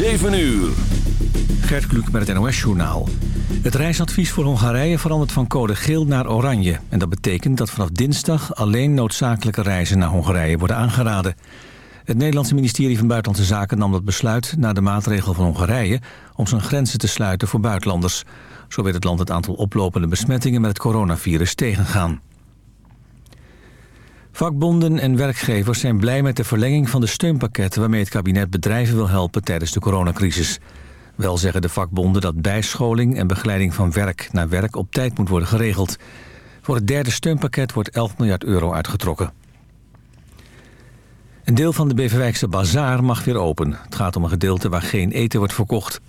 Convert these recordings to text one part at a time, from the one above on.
7 uur. Gert Kluk met het NOS-journaal. Het reisadvies voor Hongarije verandert van code geel naar oranje. En dat betekent dat vanaf dinsdag alleen noodzakelijke reizen naar Hongarije worden aangeraden. Het Nederlandse ministerie van Buitenlandse Zaken nam dat besluit... na de maatregel van Hongarije om zijn grenzen te sluiten voor buitenlanders. Zo weet het land het aantal oplopende besmettingen met het coronavirus tegengaan. Vakbonden en werkgevers zijn blij met de verlenging van de steunpakketten... waarmee het kabinet bedrijven wil helpen tijdens de coronacrisis. Wel zeggen de vakbonden dat bijscholing en begeleiding van werk naar werk op tijd moet worden geregeld. Voor het derde steunpakket wordt 11 miljard euro uitgetrokken. Een deel van de Beverwijkse bazaar mag weer open. Het gaat om een gedeelte waar geen eten wordt verkocht.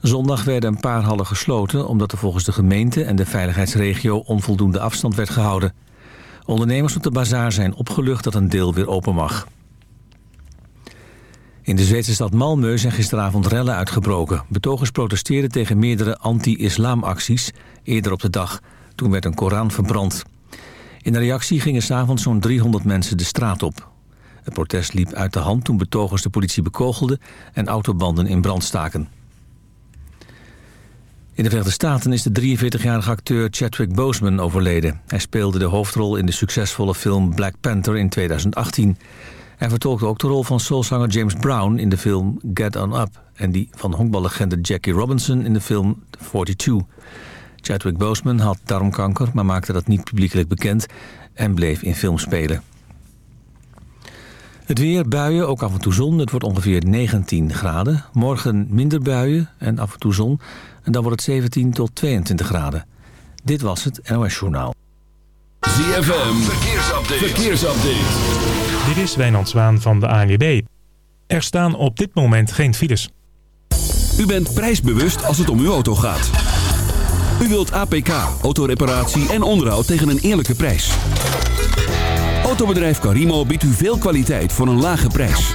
Zondag werden een paar hallen gesloten... omdat er volgens de gemeente en de veiligheidsregio onvoldoende afstand werd gehouden. Ondernemers op de bazaar zijn opgelucht dat een deel weer open mag. In de Zweedse stad Malmö zijn gisteravond rellen uitgebroken. Betogers protesteerden tegen meerdere anti-islamacties eerder op de dag. Toen werd een Koran verbrand. In de reactie gingen s'avonds zo'n 300 mensen de straat op. Het protest liep uit de hand toen betogers de politie bekogelden... en autobanden in brand staken. In de Verenigde Staten is de 43-jarige acteur Chadwick Boseman overleden. Hij speelde de hoofdrol in de succesvolle film Black Panther in 2018. Hij vertolkte ook de rol van soulzanger James Brown in de film Get On Up... en die van honkballegende Jackie Robinson in de film 42. Chadwick Boseman had darmkanker, maar maakte dat niet publiekelijk bekend... en bleef in film spelen. Het weer, buien, ook af en toe zon. Het wordt ongeveer 19 graden. Morgen minder buien en af en toe zon. En dan wordt het 17 tot 22 graden. Dit was het NOS Journaal. ZFM, verkeersupdate. verkeersupdate. Dit is Wijnand Zwaan van de ANWB. Er staan op dit moment geen files. U bent prijsbewust als het om uw auto gaat. U wilt APK, autoreparatie en onderhoud tegen een eerlijke prijs. Autobedrijf Carimo biedt u veel kwaliteit voor een lage prijs.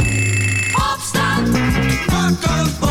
Caracol.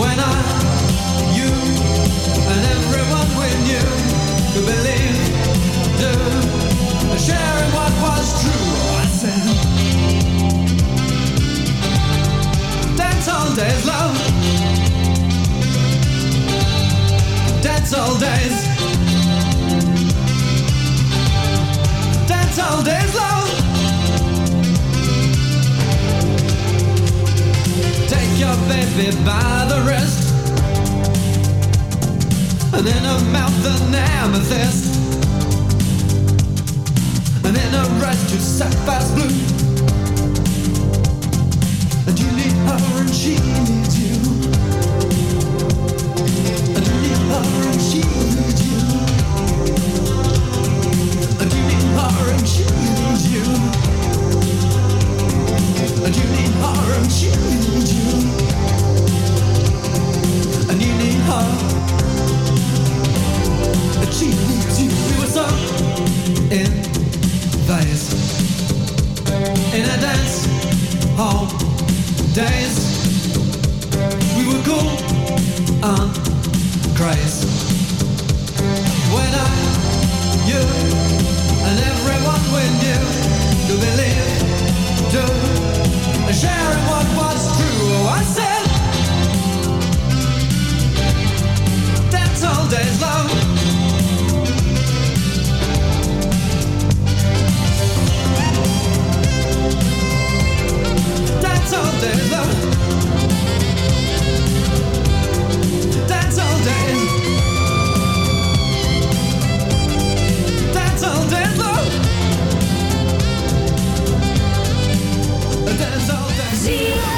when I, you, and everyone we knew could believe, do, sharing what was true. I said, dance all days, love. All days. Dance all days, love. Your baby by the wrist. And in her mouth an amethyst. And in her eyes two sapphires blue. And you need her and she needs you And everyone we knew believe, sharing what was true. I said, that's all days long. That's all days long. That's